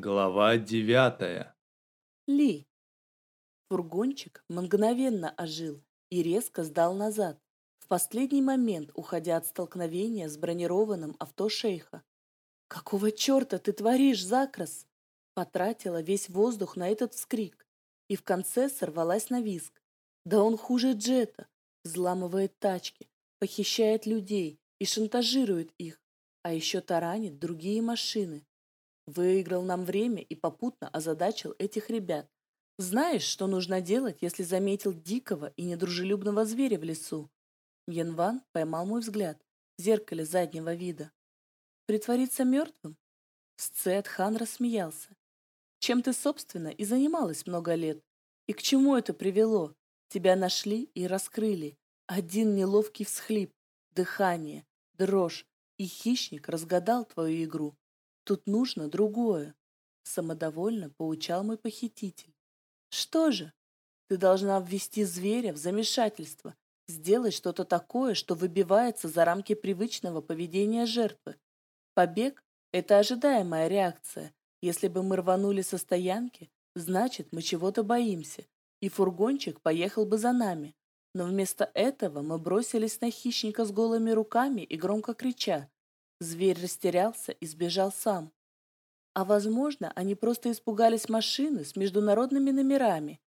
Глава девятая. Ли. Фургончик мгновенно ожил и резко сдал назад, в последний момент уходя от столкновения с бронированным авто шейха. «Какого черта ты творишь, Закрас?» Потратила весь воздух на этот вскрик и в конце сорвалась на виск. «Да он хуже Джета, взламывает тачки, похищает людей и шантажирует их, а еще таранит другие машины. Выиграл нам время и попутно озадачил этих ребят. Знаешь, что нужно делать, если заметил дикого и недружелюбного зверя в лесу? Янван поймал мой взгляд в зеркале заднего вида. Притвориться мертвым? Сцет Хан рассмеялся. Чем ты, собственно, и занималась много лет? И к чему это привело? Тебя нашли и раскрыли. Один неловкий всхлип, дыхание, дрожь, и хищник разгадал твою игру. Тут нужно другое. Самодовольно поучал мой похититель. Что же? Ты должна ввести зверя в замешательство, сделать что-то такое, что выбивается за рамки привычного поведения жертвы. Побег – это ожидаемая реакция. Если бы мы рванули со стоянки, значит, мы чего-то боимся, и фургончик поехал бы за нами. Но вместо этого мы бросились на хищника с голыми руками и громко крича. Зверь растерялся и сбежал сам. А возможно, они просто испугались машины с международными номерами.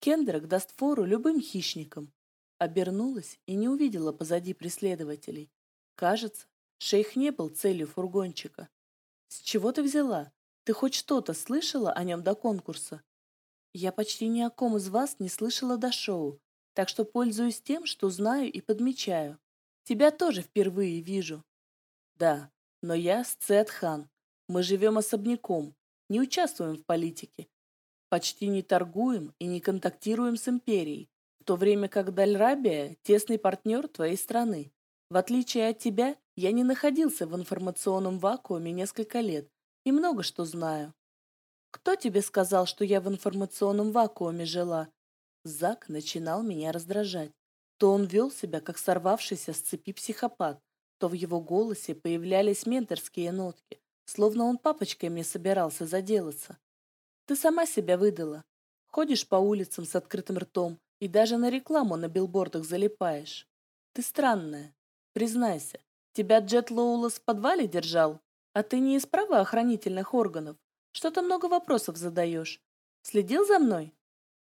Кендрик даст фору любым хищникам. Обернулась и не увидела позади преследователей. Кажется, шейх не был целью фургончика. С чего ты взяла? Ты хоть что-то слышала о нем до конкурса? Я почти ни о ком из вас не слышала до шоу, так что пользуюсь тем, что знаю и подмечаю. Тебя тоже впервые вижу. Да, но я Сцет Хан. Мы живем особняком, не участвуем в политике. Почти не торгуем и не контактируем с империей, в то время как Дальрабия – тесный партнер твоей страны. В отличие от тебя, я не находился в информационном вакууме несколько лет и много что знаю. Кто тебе сказал, что я в информационном вакууме жила? Зак начинал меня раздражать. То он вел себя, как сорвавшийся с цепи психопат, то в его голосе появлялись менторские нотки, словно он папочкой мне собирался заделаться. Ты сама себя выдала. Ходишь по улицам с открытым ртом и даже на рекламу на билбордах залипаешь. Ты странная. Признайся, тебя Джет Лоулас в подвале держал? А ты не из правоохранительных органов. Что-то много вопросов задаешь. Следил за мной?»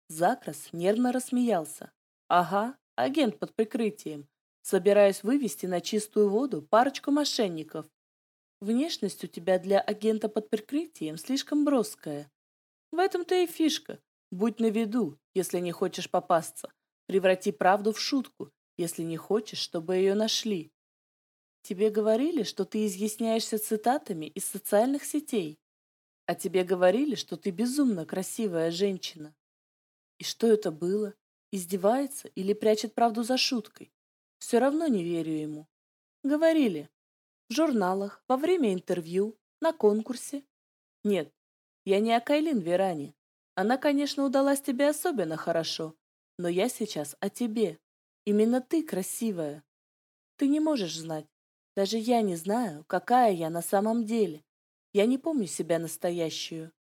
Закрас нервно рассмеялся. «Ага, агент под прикрытием. Собираюсь вывести на чистую воду парочку мошенников. Внешность у тебя для агента под прикрытием слишком броская. В этом-то и фишка. Будь навиду, если не хочешь попасться. Преврати правду в шутку, если не хочешь, чтобы ее нашли. Тебе говорили, что ты изъясняешься цитатами из социальных сетей. А тебе говорили, что ты безумно красивая женщина. И что это было? Издевается или прячет правду за шуткой? Все равно не верю ему. Говорили. В журналах, во время интервью, на конкурсе. Нет, я не о Кайлин Веране. Она, конечно, удалась тебе особенно хорошо, но я сейчас о тебе. Именно ты красивая. Ты не можешь знать. Даже я не знаю, какая я на самом деле. Я не помню себя настоящую.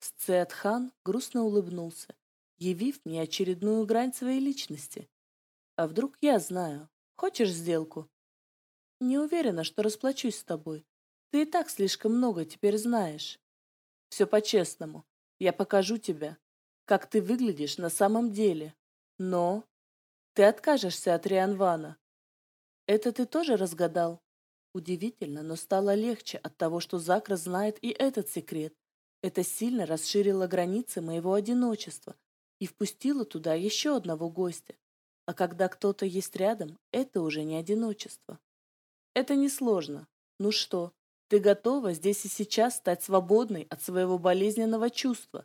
Сцеатхан грустно улыбнулся, явив мне очередную грань своей личности. А вдруг я знаю, Хочешь сделку? Не уверена, что расплачусь с тобой. Ты и так слишком много теперь знаешь. Все по-честному. Я покажу тебя, как ты выглядишь на самом деле. Но ты откажешься от Рианвана. Это ты тоже разгадал? Удивительно, но стало легче от того, что Закра знает и этот секрет. Это сильно расширило границы моего одиночества и впустило туда еще одного гостя, а когда кто-то есть рядом, это уже не одиночество. Это несложно. Ну что, ты готова здесь и сейчас стать свободной от своего болезненного чувства?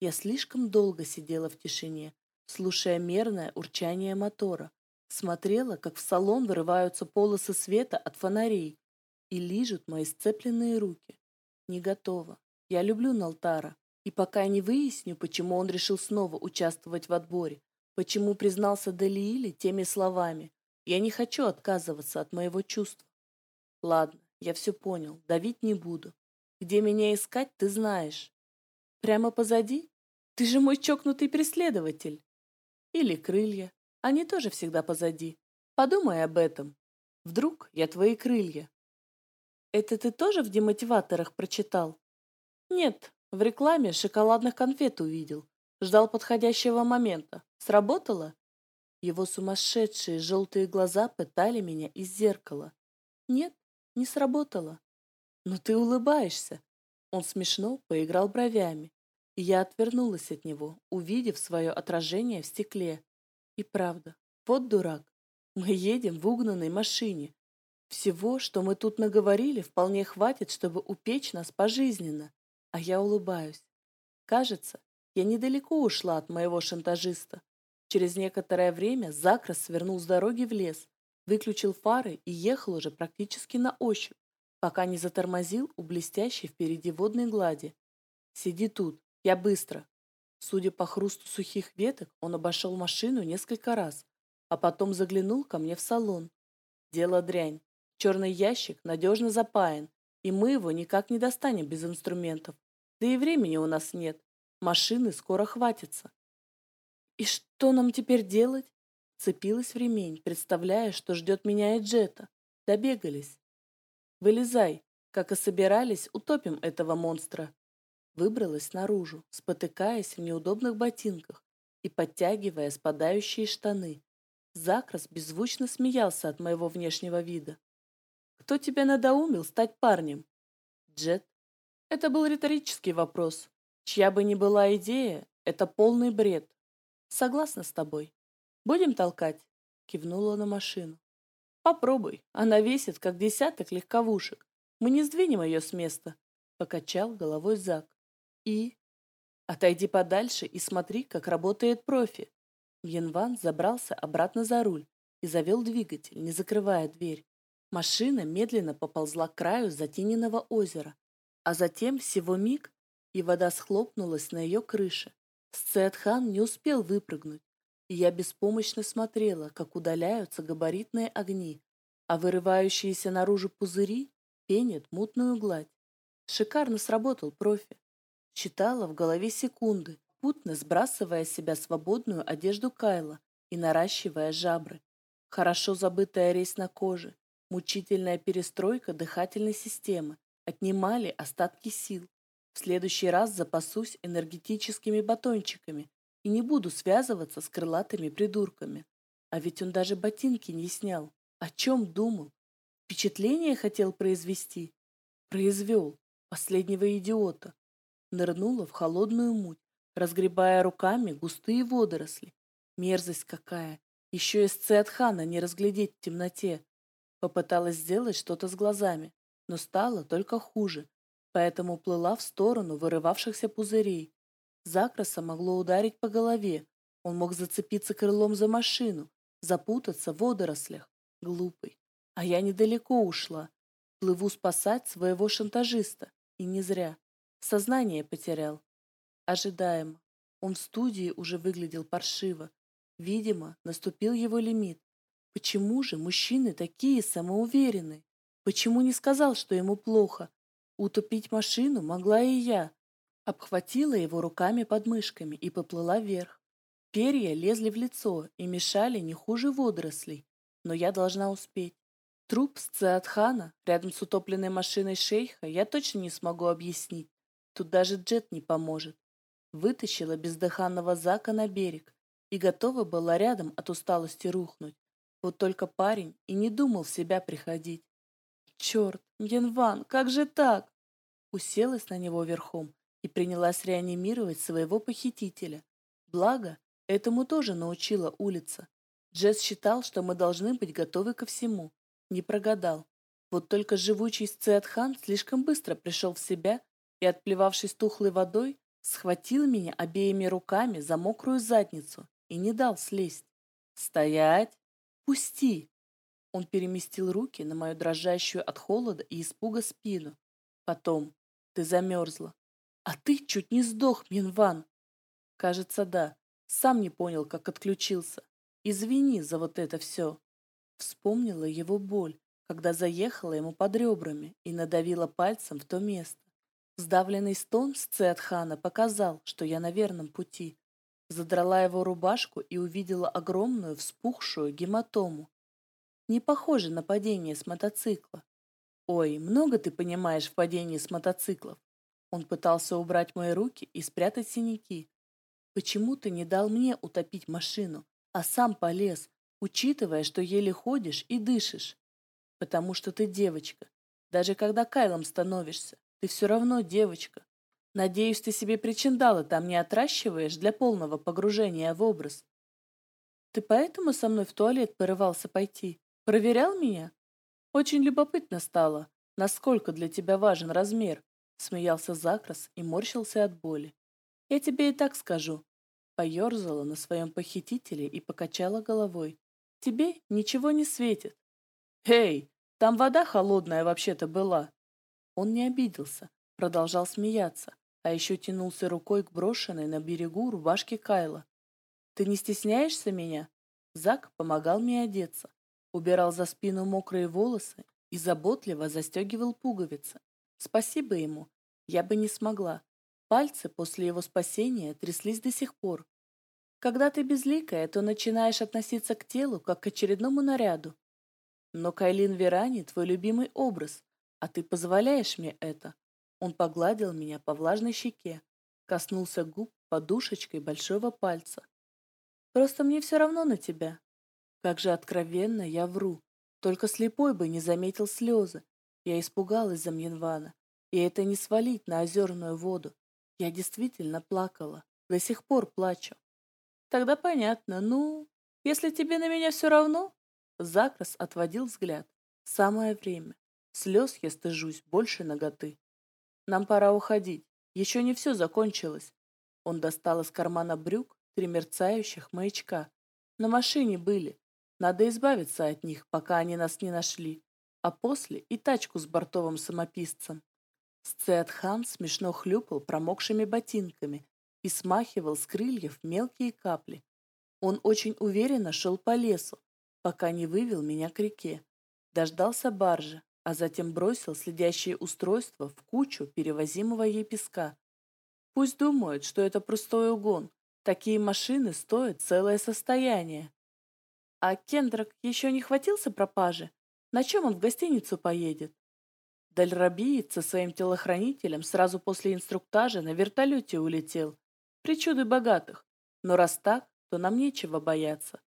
Я слишком долго сидела в тишине, слушая мерное урчание мотора, смотрела, как в салон вырываются полосы света от фонарей и лижут мои сцепленные руки. Не готова. Я люблю Налтара, и пока не выясню, почему он решил снова участвовать в отборе, Почему признался Делииле теми словами? Я не хочу отказываться от моего чувства. Ладно, я все понял, давить не буду. Где меня искать, ты знаешь. Прямо позади? Ты же мой чокнутый преследователь. Или крылья. Они тоже всегда позади. Подумай об этом. Вдруг я твои крылья. Это ты тоже в демотиваторах прочитал? Нет, в рекламе шоколадных конфет увидел. Ждал подходящего момента. Сработало? Его сумасшедшие желтые глаза пытали меня из зеркала. Нет, не сработало. Но ты улыбаешься. Он смешно поиграл бровями. И я отвернулась от него, увидев свое отражение в стекле. И правда, вот дурак. Мы едем в угнанной машине. Всего, что мы тут наговорили, вполне хватит, чтобы упечь нас пожизненно. А я улыбаюсь. Кажется, я недалеко ушла от моего шантажиста. Через некоторое время Закрас свернул с дороги в лес, выключил фары и ехал уже практически на ощупь, пока не затормозил у блестящей впереди водной глади. «Сиди тут, я быстро». Судя по хрусту сухих веток, он обошел машину несколько раз, а потом заглянул ко мне в салон. Дело дрянь. Черный ящик надежно запаян, и мы его никак не достанем без инструментов. Да и времени у нас нет. Машины скоро хватится. И что нам теперь делать? Цепилась в ремень, представляя, что ждет меня и Джета. Добегались. Вылезай. Как и собирались, утопим этого монстра. Выбралась наружу, спотыкаясь в неудобных ботинках и подтягивая спадающие штаны. Закрас беззвучно смеялся от моего внешнего вида. «Кто тебя надоумил стать парнем?» «Джет». Это был риторический вопрос. Чья бы ни была идея, это полный бред. Согласна с тобой. Будем толкать? Кивнула на машину. Попробуй. Она весит, как десяток легковушек. Мы не сдвинем ее с места. Покачал головой Зак. И? Отойди подальше и смотри, как работает профи. Янван забрался обратно за руль и завел двигатель, не закрывая дверь. Машина медленно поползла к краю затененного озера, а затем всего миг, и вода схлопнулась на ее крыше. Сцетхан не успел выпрыгнуть, и я беспомощно смотрела, как удаляются габаритные огни, а вырывающиеся наружу пузыри пенят мутную гладь. Шикарно сработал профи. Считала в голове секунды, путно сбрасывая с себя свободную одежду Кайла и наращивая жабры. Хорошо забытая резь на коже, мучительная перестройка дыхательной системы отнимали остатки сил. В следующий раз запасусь энергетическими батончиками и не буду связываться с крылатыми придурками. А ведь он даже ботинки не снял. О чем думал? Впечатление хотел произвести? Произвел. Последнего идиота. Нырнула в холодную муть, разгребая руками густые водоросли. Мерзость какая. Еще и сцеатхана не разглядеть в темноте. Попыталась сделать что-то с глазами, но стало только хуже поэтому плыла в сторону вырывавшихся пузырей. Закраса могло ударить по голове, он мог зацепиться крылом за машину, запутаться в водорослях. Глупый. А я недалеко ушла. Плыву спасать своего шантажиста. И не зря. Сознание потерял. Ожидаемо. Он в студии уже выглядел паршиво. Видимо, наступил его лимит. Почему же мужчины такие самоуверенные? Почему не сказал, что ему плохо, Утопить машину могла и я. Обхватила его руками под мышками и поплыла вверх. Перья лезли в лицо и мешали не хуже водорослей, но я должна успеть. Труп с Циатхана рядом с утопленной машиной шейха я точно не смогу объяснить. Тут даже джет не поможет. Вытащила бездыханного Зака на берег и готова была рядом от усталости рухнуть. Вот только парень и не думал в себя приходить. Черт, Янван, как же так? Уселась на него верхом и принялась реанимировать своего похитителя. Благо, этому тоже научила улица. Джесс считал, что мы должны быть готовы ко всему. Не прогадал. Вот только живучий Сциатхан слишком быстро пришел в себя и, отплевавшись тухлой водой, схватил меня обеими руками за мокрую задницу и не дал слезть. «Стоять! Пусти!» Он переместил руки на мою дрожащую от холода и испуга спину. Потом «Ты замерзла. А ты чуть не сдох, Минван!» «Кажется, да. Сам не понял, как отключился. Извини за вот это все». Вспомнила его боль, когда заехала ему под ребрами и надавила пальцем в то место. Сдавленный стон с Цетхана показал, что я на верном пути. Задрала его рубашку и увидела огромную вспухшую гематому. Не похоже на падение с мотоцикла. Ой, много ты понимаешь в падении с мотоциклов. Он пытался убрать мои руки и спрятать синяки. Почему ты не дал мне утопить машину, а сам полез, учитывая, что еле ходишь и дышишь? Потому что ты девочка. Даже когда Кайлом становишься, ты все равно девочка. Надеюсь, ты себе причиндалы там не отращиваешь для полного погружения в образ. Ты поэтому со мной в туалет порывался пойти? Проверял меня? Очень любопытно стало, насколько для тебя важен размер, смеялся Закрас и морщился от боли. Я тебе и так скажу. Поерзала на своем похитителе и покачала головой. Тебе ничего не светит. Эй, там вода холодная вообще-то была. Он не обиделся, продолжал смеяться, а еще тянулся рукой к брошенной на берегу рубашке Кайла. «Ты не стесняешься меня?» Зак помогал мне одеться, убирал за спину мокрые волосы и заботливо застегивал пуговицы. Спасибо ему, я бы не смогла. Пальцы после его спасения тряслись до сих пор. Когда ты безликая, то начинаешь относиться к телу, как к очередному наряду. Но Кайлин Верани — твой любимый образ, а ты позволяешь мне это. Он погладил меня по влажной щеке, коснулся губ подушечкой большого пальца. Просто мне все равно на тебя. Как же откровенно я вру. Только слепой бы не заметил слезы. Я испугалась за Мьенвана. И это не свалить на озерную воду. Я действительно плакала. До сих пор плачу. Тогда понятно. Ну, если тебе на меня все равно... Закрас отводил взгляд. Самое время. Слез я стыжусь больше ноготы. Нам пора уходить. Еще не все закончилось. Он достал из кармана брюк три мерцающих маячка. На машине были. Надо избавиться от них, пока они нас не нашли. А после и тачку с бортовым самописцем. Сцеатхан смешно хлюпал промокшими ботинками и смахивал с крыльев мелкие капли. Он очень уверенно шел по лесу, пока не вывел меня к реке. Дождался баржи, а затем бросил следящее устройство в кучу перевозимого ей песка. Пусть думают, что это простой угон. Такие машины стоят целое состояние. А Кендрак еще не хватился пропажи? На чем он в гостиницу поедет? Дальрабиец со своим телохранителем сразу после инструктажа на вертолете улетел. Причуды богатых. Но раз так, то нам нечего бояться.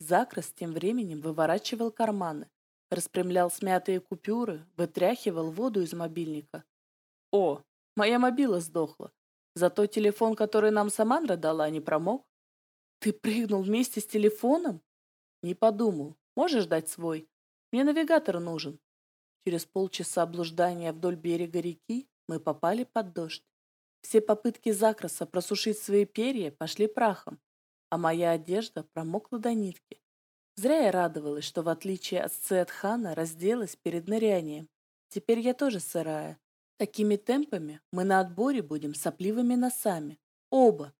Закрас тем временем выворачивал карманы, распрямлял смятые купюры, вытряхивал воду из мобильника. «О, моя мобила сдохла. Зато телефон, который нам Самандра дала, не промок. Ты прыгнул вместе с телефоном? Не подумал. Можешь дать свой? Мне навигатор нужен. Через полчаса блуждания вдоль берега реки мы попали под дождь. Все попытки Закраса просушить свои перья пошли прахом, а моя одежда промокла до нитки. Зря я радовалась, что в отличие от Сцетхана разделась перед нырянием. Теперь я тоже сырая. Такими темпами мы на отборе будем сопливыми носами. Оба.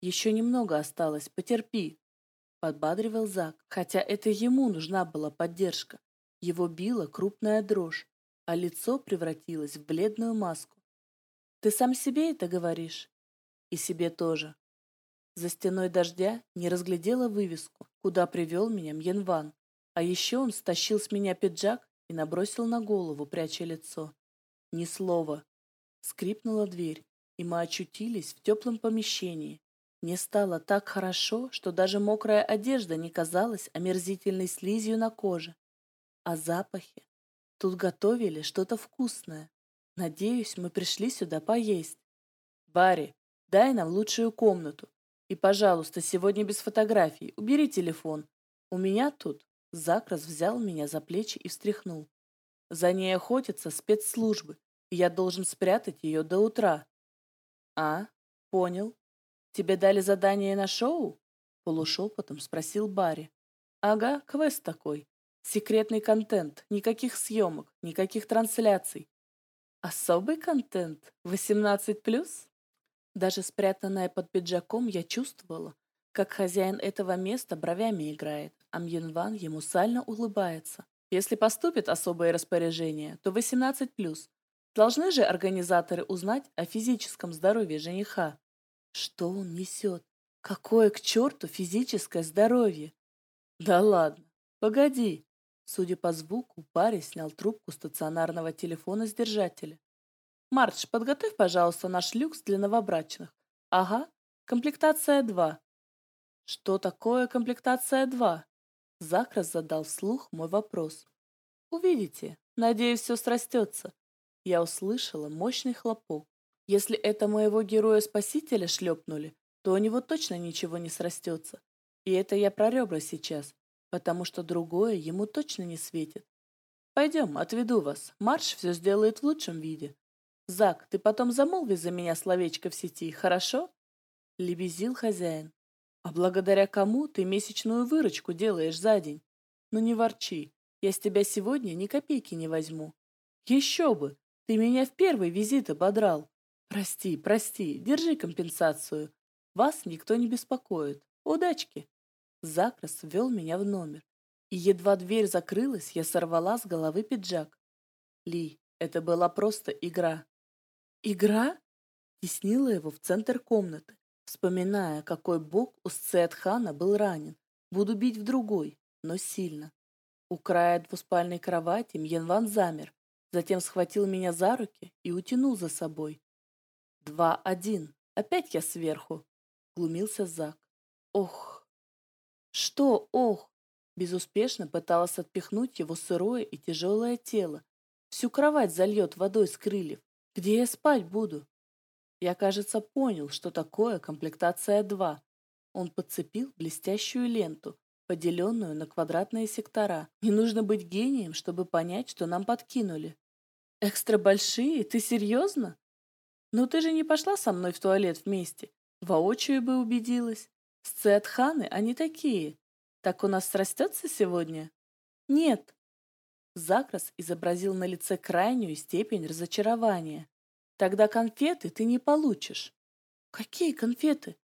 Еще немного осталось, потерпи. Подбадривал Зак, хотя это ему нужна была поддержка. Его била крупная дрожь, а лицо превратилось в бледную маску. Ты сам себе это говоришь? И себе тоже. За стеной дождя не разглядела вывеску, куда привел меня Мьенван. А еще он стащил с меня пиджак и набросил на голову, пряча лицо. Ни слова. Скрипнула дверь, и мы очутились в теплом помещении. Мне стало так хорошо, что даже мокрая одежда не казалась омерзительной слизью на коже. А запахи? Тут готовили что-то вкусное. Надеюсь, мы пришли сюда поесть. Барри, дай нам лучшую комнату. И, пожалуйста, сегодня без фотографий. Убери телефон. У меня тут... Закрас взял меня за плечи и встряхнул. За ней охотятся спецслужбы, и я должен спрятать ее до утра. А, понял. Тебе дали задание на шоу? Полушепотом спросил Барри. Ага, квест такой. Секретный контент, никаких съемок, никаких трансляций. Особый контент? 18+. Даже спрятанная под пиджаком, я чувствовала, как хозяин этого места бровями играет, а Мьенван ему сально улыбается. Если поступит особое распоряжение, то 18+, Должны же организаторы узнать о физическом здоровье жениха. Что он несет? Какое к черту физическое здоровье? Да ладно, погоди. Судя по звуку, парень снял трубку стационарного телефона с держателя. «Мардж, подготовь, пожалуйста, наш люкс для новобрачных. Ага, комплектация 2». «Что такое комплектация 2?» Закрас задал вслух мой вопрос. «Увидите. Надеюсь, все срастется». Я услышала мощный хлопок. Если это моего героя-спасителя шлепнули, то у него точно ничего не срастется. И это я про ребра сейчас, потому что другое ему точно не светит. Пойдем, отведу вас. Марш все сделает в лучшем виде. Зак, ты потом замолви за меня словечко в сети, хорошо? Лебезил хозяин. А благодаря кому ты месячную выручку делаешь за день? Ну не ворчи, я с тебя сегодня ни копейки не возьму. Еще бы, ты меня в первый визит ободрал. Прости, прости, держи компенсацию. Вас никто не беспокоит. Удачки. Закрас ввел меня в номер. И едва дверь закрылась, я сорвала с головы пиджак. Ли, это была просто игра. Игра? Теснила его в центр комнаты, вспоминая, какой бок у Сцетхана был ранен. Буду бить в другой, но сильно. У края двуспальной кровати Мьенван замер, затем схватил меня за руки и утянул за собой. «Два-один. Опять я сверху», — глумился Зак. «Ох!» «Что ох?» Безуспешно пыталась отпихнуть его сырое и тяжелое тело. Всю кровать зальет водой с крыльев. Где я спать буду? Я, кажется, понял, что такое комплектация 2. Он подцепил блестящую ленту, поделенную на квадратные сектора. Не нужно быть гением, чтобы понять, что нам подкинули. Экстра большие? Ты серьезно? Ну ты же не пошла со мной в туалет вместе. Воочию бы убедилась. Сциатханы, они такие. Так у нас срастется сегодня? Нет, Закрас изобразил на лице крайнюю степень разочарования. «Тогда конфеты ты не получишь». «Какие конфеты?»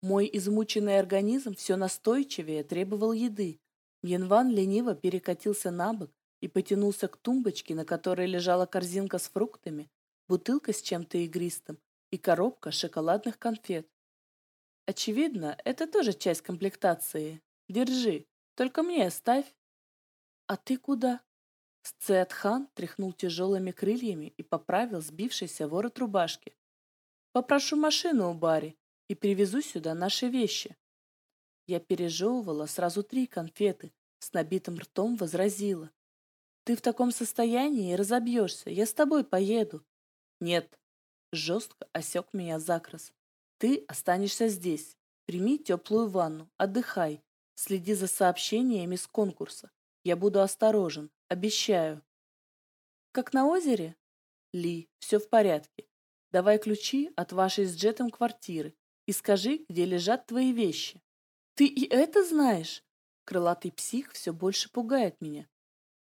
Мой измученный организм все настойчивее требовал еды. Янван лениво перекатился на бок и потянулся к тумбочке, на которой лежала корзинка с фруктами, бутылка с чем-то игристым и коробка шоколадных конфет. Очевидно, это тоже часть комплектации. Держи, только мне оставь. А ты куда? Сцеатхан тряхнул тяжелыми крыльями и поправил сбившийся ворот рубашки. «Попрошу машину у Барри и привезу сюда наши вещи». Я пережевывала сразу три конфеты, с набитым ртом возразила. «Ты в таком состоянии разобьешься, я с тобой поеду». «Нет», — жестко осек меня Закрас. «Ты останешься здесь, прими теплую ванну, отдыхай, следи за сообщениями с конкурса. Я буду осторожен, обещаю. Как на озере? Ли, все в порядке. Давай ключи от вашей с Джетом квартиры и скажи, где лежат твои вещи. Ты и это знаешь? Крылатый псих все больше пугает меня.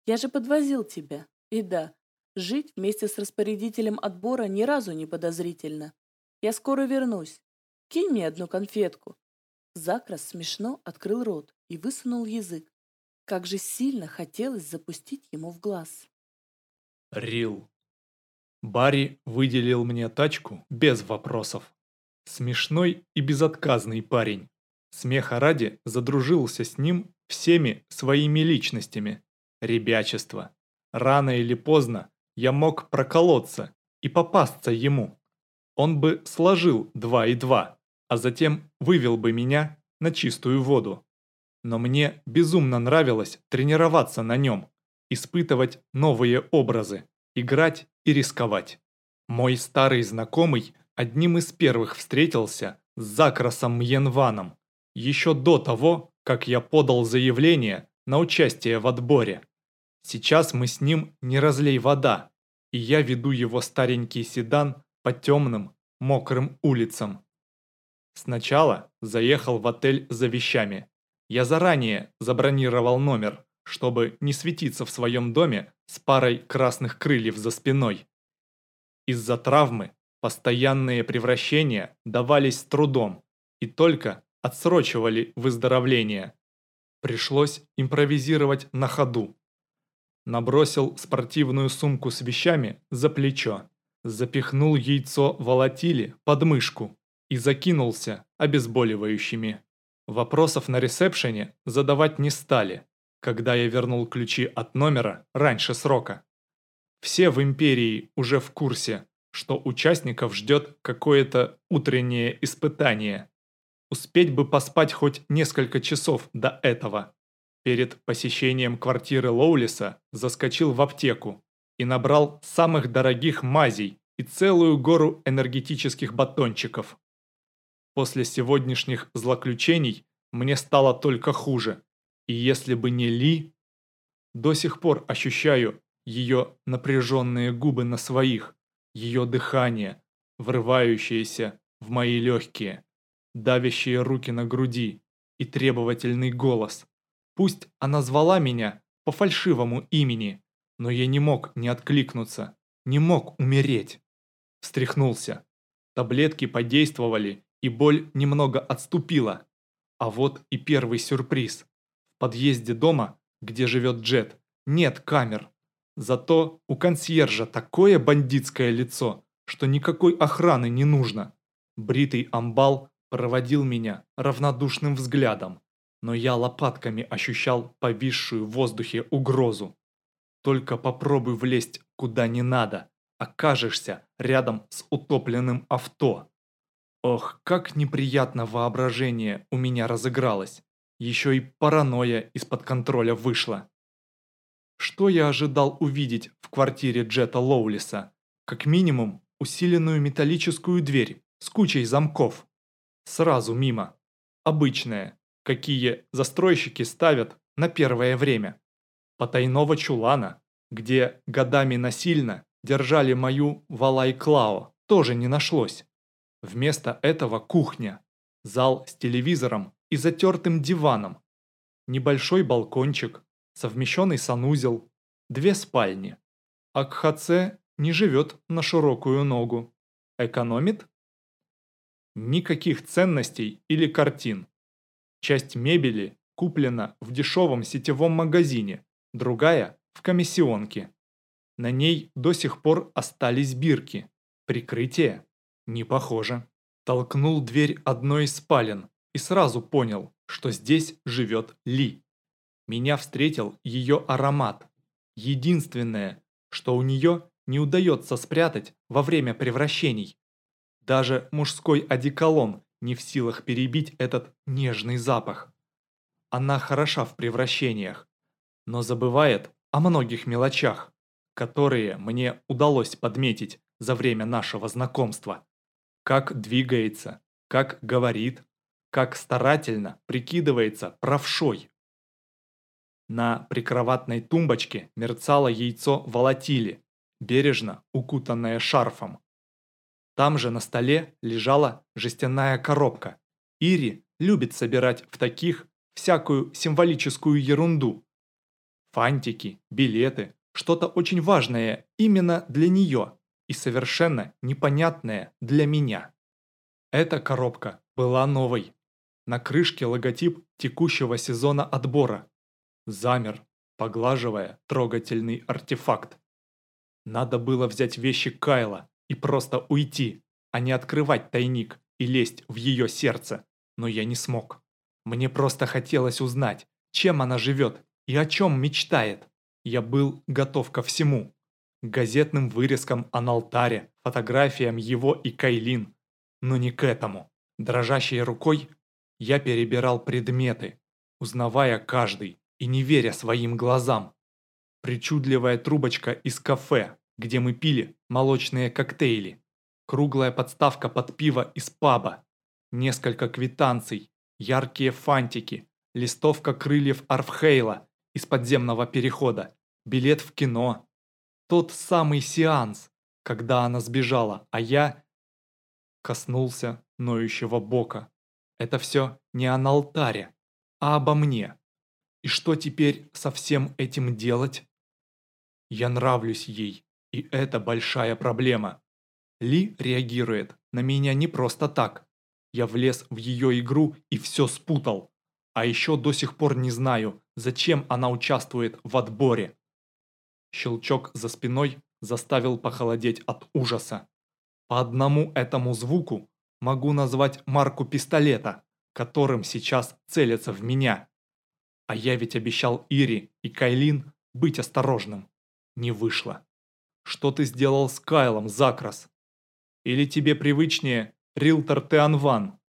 Я же подвозил тебя. И да, жить вместе с распорядителем отбора ни разу не подозрительно. Я скоро вернусь. Кинь мне одну конфетку. Закрас смешно открыл рот и высунул язык. Как же сильно хотелось запустить ему в глаз. Рил. Барри выделил мне тачку без вопросов. Смешной и безотказный парень. Смеха ради задружился с ним всеми своими личностями. Ребячество. Рано или поздно я мог проколоться и попасться ему. Он бы сложил два и два, а затем вывел бы меня на чистую воду но мне безумно нравилось тренироваться на нем, испытывать новые образы, играть и рисковать. Мой старый знакомый одним из первых встретился с Закрасом Мьенваном, еще до того, как я подал заявление на участие в отборе. Сейчас мы с ним не разлей вода, и я веду его старенький седан по темным, мокрым улицам. Сначала заехал в отель за вещами, я заранее забронировал номер, чтобы не светиться в своем доме с парой красных крыльев за спиной. Из-за травмы постоянные превращения давались с трудом и только отсрочивали выздоровление. Пришлось импровизировать на ходу. Набросил спортивную сумку с вещами за плечо. Запихнул яйцо волатили под мышку и закинулся обезболивающими. Вопросов на ресепшене задавать не стали, когда я вернул ключи от номера раньше срока. Все в империи уже в курсе, что участников ждет какое-то утреннее испытание. Успеть бы поспать хоть несколько часов до этого. Перед посещением квартиры Лоулиса заскочил в аптеку и набрал самых дорогих мазей и целую гору энергетических батончиков. После сегодняшних злоключений мне стало только хуже. И если бы не Ли, до сих пор ощущаю ее напряженные губы на своих, ее дыхание, врывающееся в мои легкие, давящие руки на груди и требовательный голос. Пусть она звала меня по фальшивому имени, но я не мог не откликнуться, не мог умереть. Встряхнулся. Таблетки подействовали, и боль немного отступила. А вот и первый сюрприз. В подъезде дома, где живет Джет, нет камер. Зато у консьержа такое бандитское лицо, что никакой охраны не нужно. Бритый амбал проводил меня равнодушным взглядом, но я лопатками ощущал повисшую в воздухе угрозу. Только попробуй влезть куда не надо, окажешься рядом с утопленным авто. Ох, как неприятно воображение у меня разыгралось. Еще и паранойя из-под контроля вышла. Что я ожидал увидеть в квартире Джета Лоулиса? Как минимум, усиленную металлическую дверь с кучей замков. Сразу мимо. Обычная, какие застройщики ставят на первое время. Потайного чулана, где годами насильно держали мою Валай Клао, тоже не нашлось. Вместо этого кухня, зал с телевизором и затертым диваном, небольшой балкончик, совмещенный санузел, две спальни. Акхаце не живет на широкую ногу. Экономит? Никаких ценностей или картин. Часть мебели куплена в дешевом сетевом магазине, другая – в комиссионке. На ней до сих пор остались бирки. Прикрытие не похоже. Толкнул дверь одной из спален и сразу понял, что здесь живет Ли. Меня встретил ее аромат. Единственное, что у нее не удается спрятать во время превращений. Даже мужской одеколон не в силах перебить этот нежный запах. Она хороша в превращениях, но забывает о многих мелочах, которые мне удалось подметить за время нашего знакомства как двигается, как говорит, как старательно прикидывается правшой. На прикроватной тумбочке мерцало яйцо волатили, бережно укутанное шарфом. Там же на столе лежала жестяная коробка. Ири любит собирать в таких всякую символическую ерунду. Фантики, билеты, что-то очень важное именно для нее и совершенно непонятное для меня. Эта коробка была новой. На крышке логотип текущего сезона отбора. Замер, поглаживая трогательный артефакт. Надо было взять вещи Кайла и просто уйти, а не открывать тайник и лезть в ее сердце. Но я не смог. Мне просто хотелось узнать, чем она живет и о чем мечтает. Я был готов ко всему газетным вырезкам о Налтаре, фотографиям его и Кайлин. Но не к этому. Дрожащей рукой я перебирал предметы, узнавая каждый и не веря своим глазам. Причудливая трубочка из кафе, где мы пили молочные коктейли. Круглая подставка под пиво из паба. Несколько квитанций, яркие фантики, листовка крыльев Арфхейла из подземного перехода, билет в кино, тот самый сеанс, когда она сбежала, а я коснулся ноющего бока. Это все не о алтаре, а обо мне. И что теперь со всем этим делать? Я нравлюсь ей, и это большая проблема. Ли реагирует на меня не просто так. Я влез в ее игру и все спутал. А еще до сих пор не знаю, зачем она участвует в отборе. Щелчок за спиной заставил похолодеть от ужаса. По одному этому звуку могу назвать марку пистолета, которым сейчас целятся в меня. А я ведь обещал Ири и Кайлин быть осторожным. Не вышло. Что ты сделал с Кайлом, Закрас? Или тебе привычнее Рилтор Теанван?